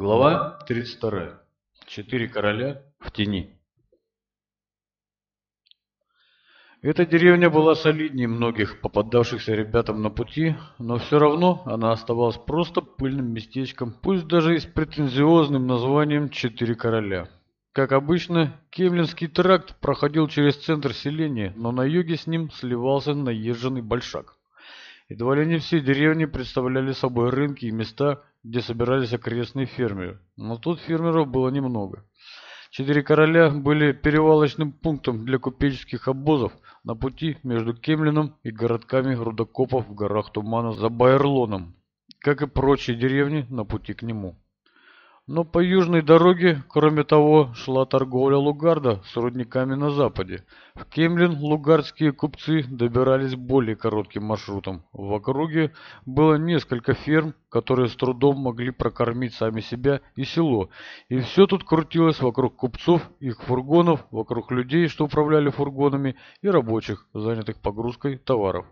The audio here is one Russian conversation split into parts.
Глава 32. Четыре короля в тени. Эта деревня была солиднее многих попадавшихся ребятам на пути, но все равно она оставалась просто пыльным местечком, пусть даже и с претензиозным названием «Четыре короля». Как обычно, Кемлинский тракт проходил через центр селения, но на юге с ним сливался наезженный большак. Едва ли не все деревни представляли собой рынки и места, где собирались окрестные фермеры. Но тут фермеров было немного. Четыре короля были перевалочным пунктом для купеческих обозов на пути между Кемлином и городками рудокопов в горах Тумана за Байерлоном, как и прочие деревни на пути к нему. Но по южной дороге, кроме того, шла торговля Лугарда с рудниками на западе. В Кемлин лугардские купцы добирались более коротким маршрутом. В округе было несколько ферм, которые с трудом могли прокормить сами себя и село. И все тут крутилось вокруг купцов, их фургонов, вокруг людей, что управляли фургонами, и рабочих, занятых погрузкой товаров.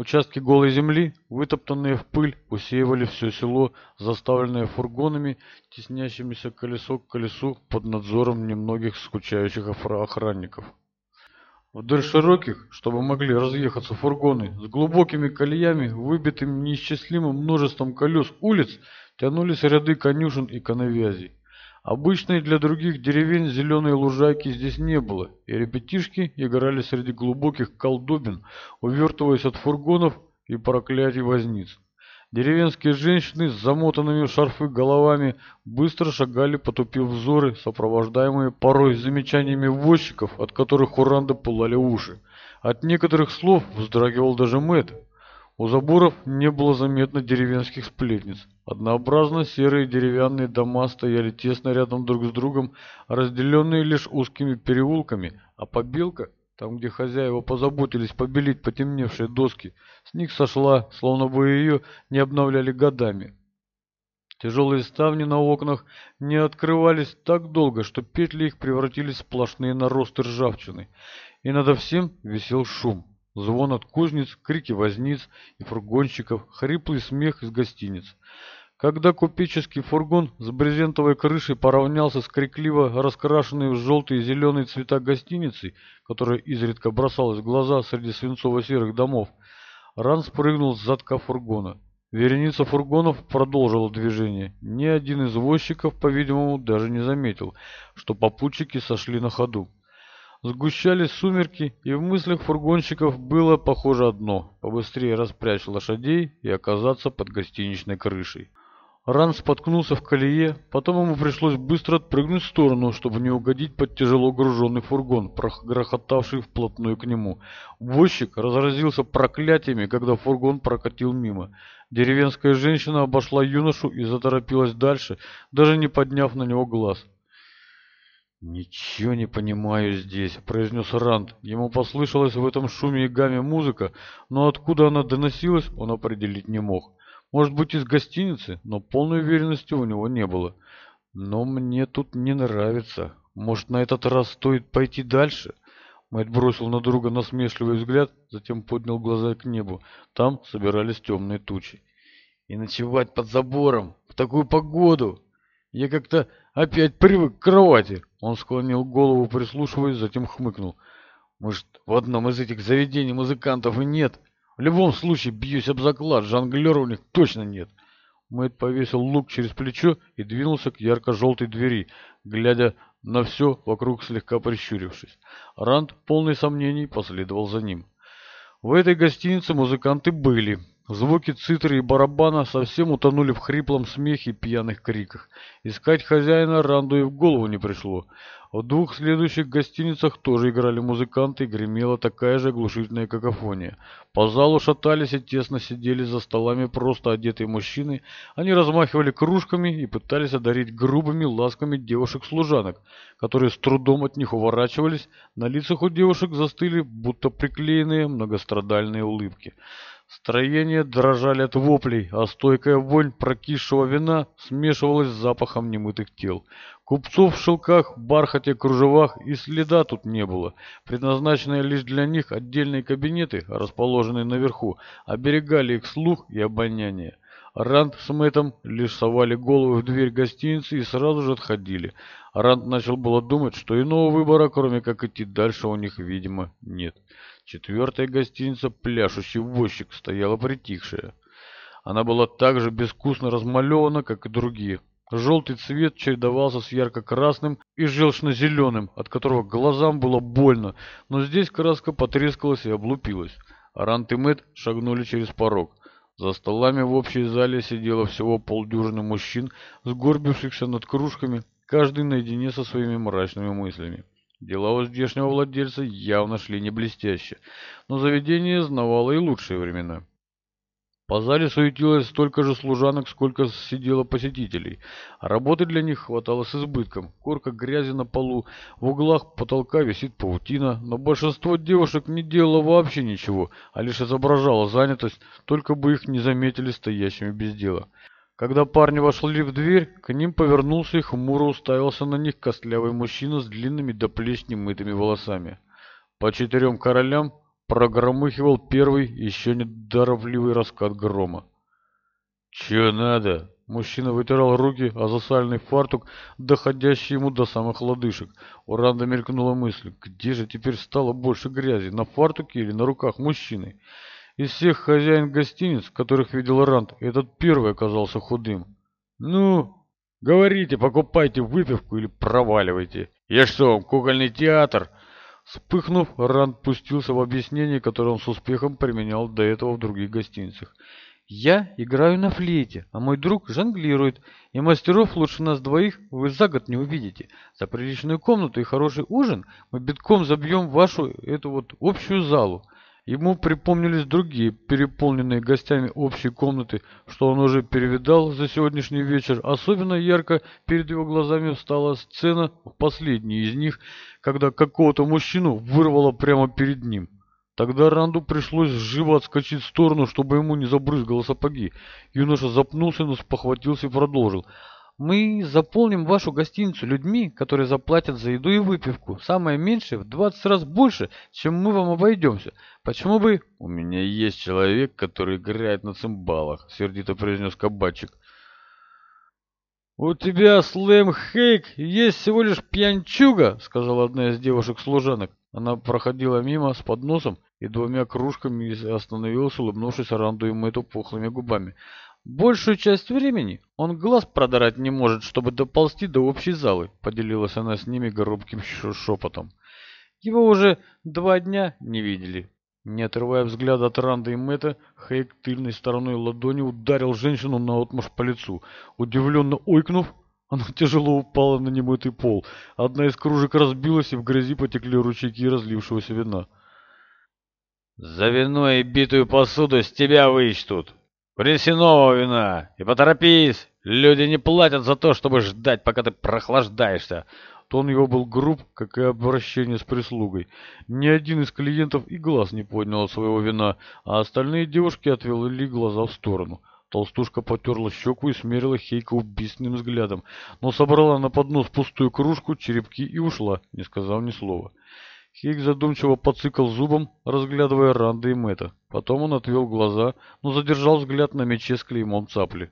Участки голой земли, вытоптанные в пыль, усеивали все село, заставленное фургонами, теснящимися колесо к колесу под надзором немногих скучающих охранников. Вдоль широких, чтобы могли разъехаться фургоны, с глубокими колеями, выбитыми неисчислимым множеством колес улиц, тянулись ряды конюшен и коновязей. Обычной для других деревень зеленой лужайки здесь не было, и ребятишки играли среди глубоких колдобин, увертываясь от фургонов и проклятий возниц. Деревенские женщины с замотанными в шарфы головами быстро шагали, потупив взоры, сопровождаемые порой замечаниями возчиков, от которых у Ранда пылали уши. От некоторых слов вздрагивал даже Мэтт, у заборов не было заметно деревенских сплетниц. Однообразно серые деревянные дома стояли тесно рядом друг с другом, разделенные лишь узкими переулками, а побелка, там где хозяева позаботились побелить потемневшие доски, с них сошла, словно бы ее не обновляли годами. Тяжелые ставни на окнах не открывались так долго, что петли их превратились в сплошные наросты ржавчины, и над всем висел шум. Звон от кузниц, крики возниц и фургонщиков, хриплый смех из гостиниц. Когда купеческий фургон с брезентовой крышей поравнялся с крикливо раскрашенной в желтый и зеленый цвета гостиницей, которая изредка бросалась в глаза среди свинцово-серых домов, Ран спрыгнул с задка фургона. Вереница фургонов продолжила движение. Ни один из возчиков, по-видимому, даже не заметил, что попутчики сошли на ходу. Сгущались сумерки, и в мыслях фургонщиков было, похоже, одно – побыстрее распрячь лошадей и оказаться под гостиничной крышей. Ран споткнулся в колее, потом ему пришлось быстро отпрыгнуть в сторону, чтобы не угодить под тяжело груженный фургон, грохотавший вплотную к нему. Возчик разразился проклятиями, когда фургон прокатил мимо. Деревенская женщина обошла юношу и заторопилась дальше, даже не подняв на него глаз. «Ничего не понимаю здесь», — произнес Ранд. Ему послышалась в этом шуме и гамме музыка, но откуда она доносилась, он определить не мог. Может быть, из гостиницы, но полной уверенности у него не было. «Но мне тут не нравится. Может, на этот раз стоит пойти дальше?» Мать бросил на друга насмешливый взгляд, затем поднял глаза к небу. Там собирались темные тучи. «И ночевать под забором в такую погоду! Я как-то опять привык к кровати!» Он склонил голову, прислушиваясь, затем хмыкнул. Может, в одном из этих заведений музыкантов и нет? В любом случае, бьюсь об заклад, жонглера у них точно нет. Мэтт повесил лук через плечо и двинулся к ярко-желтой двери, глядя на все вокруг слегка прищурившись. Ранд, полный сомнений, последовал за ним. В этой гостинице музыканты были, Звуки цитры и барабана совсем утонули в хриплом смехе и пьяных криках. Искать хозяина Ранду и в голову не пришло. В двух следующих гостиницах тоже играли музыканты и гремела такая же оглушительная какофония. По залу шатались и тесно сидели за столами просто одетые мужчины. Они размахивали кружками и пытались одарить грубыми ласками девушек-служанок, которые с трудом от них уворачивались. На лицах у девушек застыли, будто приклеенные многострадальные улыбки. Строения дрожали от воплей, а стойкая вонь прокисшего вина смешивалась с запахом немытых тел. Купцов в шелках, бархате, кружевах и следа тут не было. Предназначенные лишь для них отдельные кабинеты, расположенные наверху, оберегали их слух и обоняние. Ранд с Мэттом лишь совали головы в дверь гостиницы и сразу же отходили. Ранд начал было думать, что иного выбора, кроме как идти дальше, у них, видимо, нет. Четвертая гостиница «Пляшущий возчик» стояла притихшая. Она была так же безвкусно размалевана, как и другие. Желтый цвет чередовался с ярко-красным и желчно-зеленым, от которого глазам было больно, но здесь краска потрескалась и облупилась. Арант и Мэтт шагнули через порог. За столами в общей зале сидело всего полдюжины мужчин, сгорбившихся над кружками, каждый наедине со своими мрачными мыслями. Дела у здешнего владельца явно шли не блестяще, но заведение знавало и лучшие времена. По зале суетилось столько же служанок, сколько сидело посетителей. Работы для них хватало с избытком. Корка грязи на полу, в углах потолка висит паутина, но большинство девушек не делало вообще ничего, а лишь изображало занятость, только бы их не заметили стоящими без дела. Когда парни вошли в дверь, к ним повернулся и хмуро уставился на них костлявый мужчина с длинными до плеч немытыми волосами. По четырем королям прогромыхивал первый, еще недоровливый раскат грома. «Че надо?» Мужчина вытирал руки, а засальный фартук, доходящий ему до самых лодыжек. У Ранда мелькнула мысль, где же теперь стало больше грязи, на фартуке или на руках мужчины? из всех хозяин гостиниц, которых видел Рант, этот первый оказался худым. «Ну, говорите, покупайте выпивку или проваливайте. Я что, вам, кукольный театр?» Вспыхнув, Ранд пустился в объяснение, которое он с успехом применял до этого в других гостиницах. «Я играю на флейте, а мой друг жонглирует, и мастеров лучше нас двоих вы за год не увидите. За приличную комнату и хороший ужин мы битком забьем вашу эту вот общую залу». Ему припомнились другие, переполненные гостями общей комнаты, что он уже перевидал за сегодняшний вечер. Особенно ярко перед его глазами встала сцена в последней из них, когда какого-то мужчину вырвало прямо перед ним. Тогда Ранду пришлось живо отскочить в сторону, чтобы ему не забрызгало сапоги. Юноша запнулся, но спохватился и продолжил. Мы заполним вашу гостиницу людьми, которые заплатят за еду и выпивку. Самое меньшее в 20 раз больше, чем мы вам обойдемся. Почему бы...» «У меня есть человек, который играет на цимбалах», — сердито произнес кабачик. «У тебя, Слэм Хейк, есть всего лишь пьянчуга», — сказала одна из девушек-служанок. Она проходила мимо с подносом и двумя кружками и остановилась, улыбнувшись оранду и мэту пухлыми губами. «Большую часть времени он глаз продрать не может, чтобы доползти до общей залы», — поделилась она с ними горобким шепотом. «Его уже два дня не видели». Не отрывая взгляда от Ранда и Мэтта, Хейк тыльной стороной ладони ударил женщину наотмашь по лицу. Удивленно ойкнув, она тяжело упала на немытый пол. Одна из кружек разбилась, и в грязи потекли ручейки разлившегося вина. «За вино и битую посуду с тебя вычтут!» Принеси вина и поторопись. Люди не платят за то, чтобы ждать, пока ты прохлаждаешься. Тон его был груб, как и обращение с прислугой. Ни один из клиентов и глаз не поднял своего вина, а остальные девушки отвели глаза в сторону. Толстушка потерла щеку и смерила Хейка убийственным взглядом, но собрала на поднос пустую кружку, черепки и ушла, не сказав ни слова. Хейк задумчиво подцикал зубом, разглядывая Ранда и Мэтта. Потом он отвел глаза, но задержал взгляд на мече с клеймом цапли.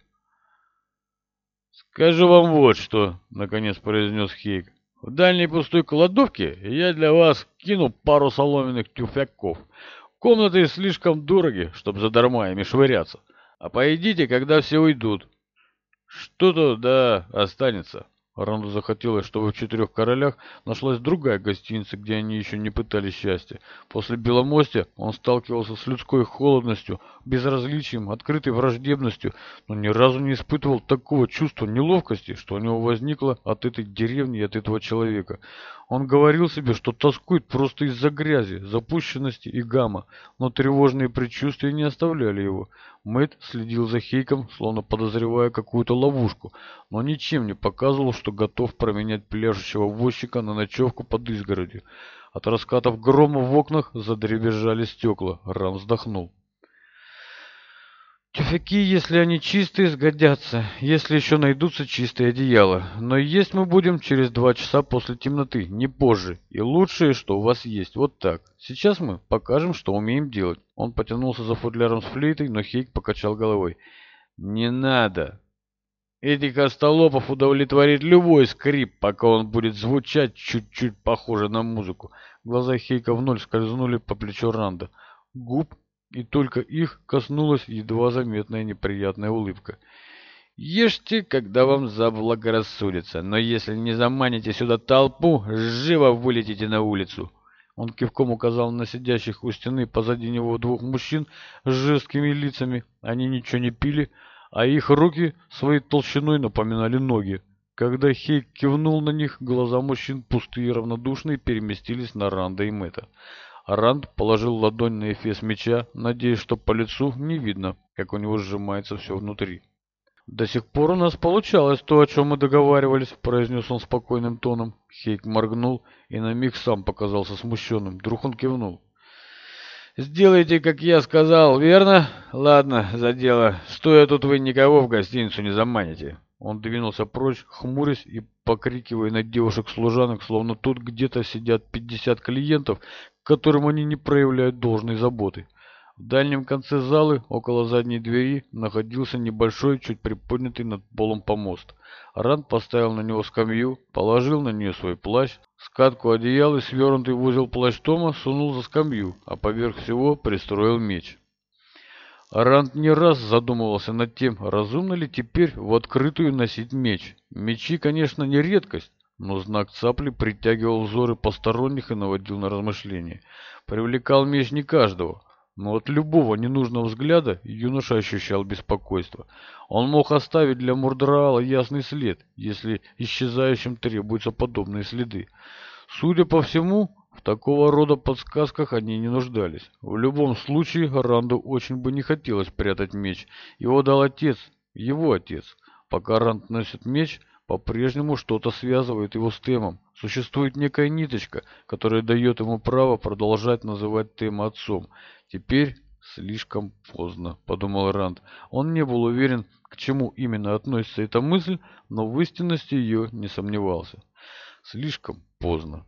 «Скажу вам вот что», — наконец произнес Хейк. «В дальней пустой кладовке я для вас кину пару соломенных тюфяков. Комнаты слишком дороги, чтобы задарма ими швыряться. А поедите, когда все уйдут. Что-то, да, останется». Рон захотелось, чтобы в четырех королях нашлась другая гостиница, где они еще не пытались счастья. После Беломостя он сталкивался с людской холодностью, безразличием, открытой враждебностью, но ни разу не испытывал такого чувства неловкости, что у него возникло от этой деревни и от этого человека. Он говорил себе, что тоскует просто из-за грязи, запущенности и гамма, но тревожные предчувствия не оставляли его. Мэтт следил за Хейком, словно подозревая какую-то ловушку, но ничем не показывал, что готов променять пляшущего возчика на ночевку под изгородью. От раскатов грома в окнах задребезжали стекла. Рам вздохнул. Тюфяки, если они чистые, сгодятся, если еще найдутся чистые одеяла. Но есть мы будем через два часа после темноты, не позже. И лучшее, что у вас есть, вот так. Сейчас мы покажем, что умеем делать. Он потянулся за футляром с флейтой, но Хейк покачал головой. Не надо. Этих остолопов удовлетворит любой скрип, пока он будет звучать чуть-чуть похоже на музыку. Глаза Хейка в ноль скользнули по плечу Ранда. Губ и только их коснулась едва заметная неприятная улыбка. Ешьте, когда вам заблагорассудится, но если не заманите сюда толпу, живо вылетите на улицу. Он кивком указал на сидящих у стены позади него двух мужчин с жесткими лицами. Они ничего не пили, а их руки своей толщиной напоминали ноги. Когда Хейк кивнул на них, глаза мужчин пустые и равнодушные переместились на Ранда и Мэтта. Ранд положил ладонь на эфес меча, надеясь, что по лицу не видно, как у него сжимается все внутри. «До сих пор у нас получалось то, о чем мы договаривались», — произнес он спокойным тоном. Хейк моргнул и на миг сам показался смущенным. Вдруг он кивнул. «Сделайте, как я сказал, верно? Ладно, за дело. Стоя тут вы никого в гостиницу не заманите». Он двинулся прочь, хмурясь и покрикивая на девушек-служанок, словно тут где-то сидят 50 клиентов, к которым они не проявляют должной заботы. В дальнем конце залы, около задней двери, находился небольшой, чуть приподнятый над полом помост. Ранд поставил на него скамью, положил на нее свой плащ, скатку одеял и свернутый в узел плащ Тома сунул за скамью, а поверх всего пристроил меч. Рант не раз задумывался над тем, разумно ли теперь в открытую носить меч. Мечи, конечно, не редкость, но знак цапли притягивал взоры посторонних и наводил на размышления. Привлекал меч не каждого, но от любого ненужного взгляда юноша ощущал беспокойство. Он мог оставить для Мурдрала ясный след, если исчезающим требуются подобные следы. Судя по всему, в такого рода подсказках они не нуждались. В любом случае, Ранду очень бы не хотелось прятать меч. Его дал отец, его отец. Пока Ранд носит меч, по-прежнему что-то связывает его с Тэмом. Существует некая ниточка, которая дает ему право продолжать называть Тэма отцом. Теперь слишком поздно, подумал Ранд. Он не был уверен, к чему именно относится эта мысль, но в истинности ее не сомневался. Слишком поздно.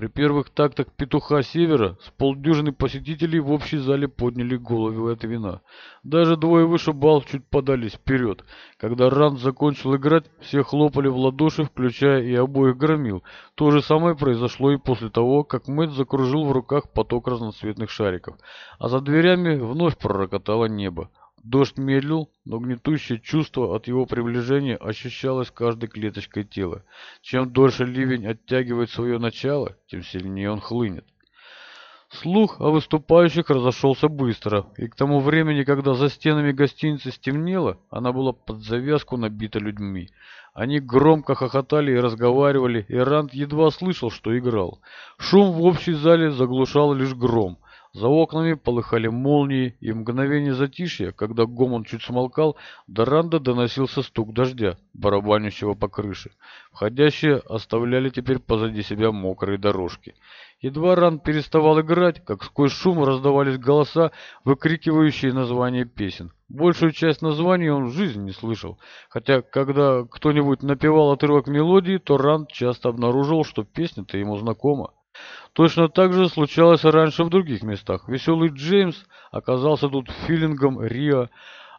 При первых тактах «Петуха Севера» с полдюжины посетителей в общей зале подняли головы от вина. Даже двое выше бал чуть подались вперед. Когда Ранд закончил играть, все хлопали в ладоши, включая и обоих громил. То же самое произошло и после того, как Мэтт закружил в руках поток разноцветных шариков. А за дверями вновь пророкотало небо. Дождь медлил, но гнетущее чувство от его приближения ощущалось каждой клеточкой тела. Чем дольше ливень оттягивает свое начало, тем сильнее он хлынет. Слух о выступающих разошелся быстро, и к тому времени, когда за стенами гостиницы стемнело, она была под завязку набита людьми. Они громко хохотали и разговаривали, и Ранд едва слышал, что играл. Шум в общей зале заглушал лишь гром. За окнами полыхали молнии, и мгновение затишья, когда гомон чуть смолкал, до ранда доносился стук дождя, барабанящего по крыше. Входящие оставляли теперь позади себя мокрые дорожки. Едва Ран переставал играть, как сквозь шум раздавались голоса, выкрикивающие названия песен. Большую часть названий он в жизни не слышал, хотя когда кто-нибудь напевал отрывок мелодии, то Ранд часто обнаружил, что песня-то ему знакома. Точно так же случалось раньше в других местах. Веселый Джеймс оказался тут филингом Рио,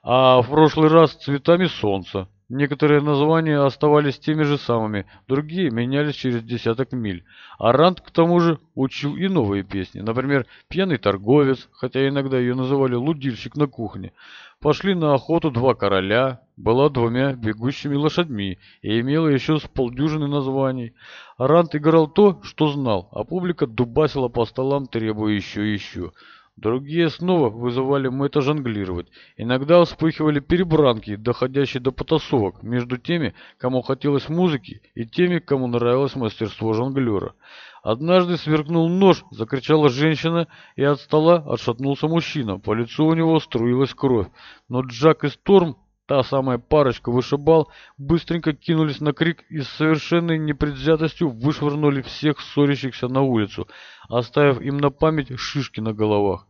а в прошлый раз цветами солнца. Некоторые названия оставались теми же самыми, другие менялись через десяток миль. А Ранд, к тому же, учил и новые песни. Например, «Пьяный торговец», хотя иногда ее называли «Лудильщик на кухне». «Пошли на охоту два короля», была двумя бегущими лошадьми и имела еще с полдюжины названий. Рант играл то, что знал, а публика дубасила по столам, требуя еще и еще. Другие снова вызывали Мэтта жонглировать. Иногда вспыхивали перебранки, доходящие до потасовок, между теми, кому хотелось музыки, и теми, кому нравилось мастерство жонглера. Однажды сверкнул нож, закричала женщина, и от стола отшатнулся мужчина. По лицу у него струилась кровь. Но Джак и Сторм Та самая парочка вышибал, быстренько кинулись на крик и с совершенной непредвзятостью вышвырнули всех ссорящихся на улицу, оставив им на память шишки на головах.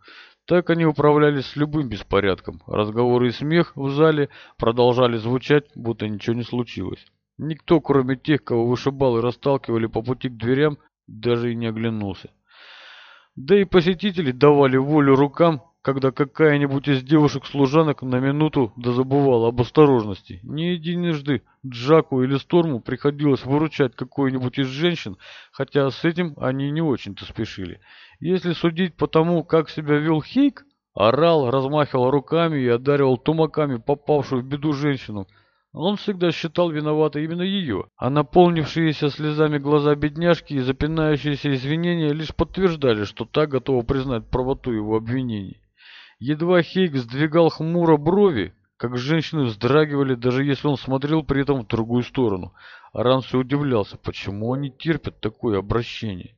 Так они управлялись с любым беспорядком. Разговоры и смех в зале продолжали звучать, будто ничего не случилось. Никто, кроме тех, кого вышибал и расталкивали по пути к дверям, даже и не оглянулся. Да и посетители давали волю рукам, когда какая-нибудь из девушек-служанок на минуту дозабывала об осторожности. Не единожды Джаку или Сторму приходилось выручать какую-нибудь из женщин, хотя с этим они не очень-то спешили. Если судить по тому, как себя вел Хейк, орал, размахивал руками и одаривал тумаками попавшую в беду женщину, он всегда считал виноватой именно ее, а наполнившиеся слезами глаза бедняжки и запинающиеся извинения лишь подтверждали, что та готова признать правоту его обвинений. Едва Хейк сдвигал хмуро брови, как женщины вздрагивали, даже если он смотрел при этом в другую сторону. Аран удивлялся, почему они терпят такое обращение.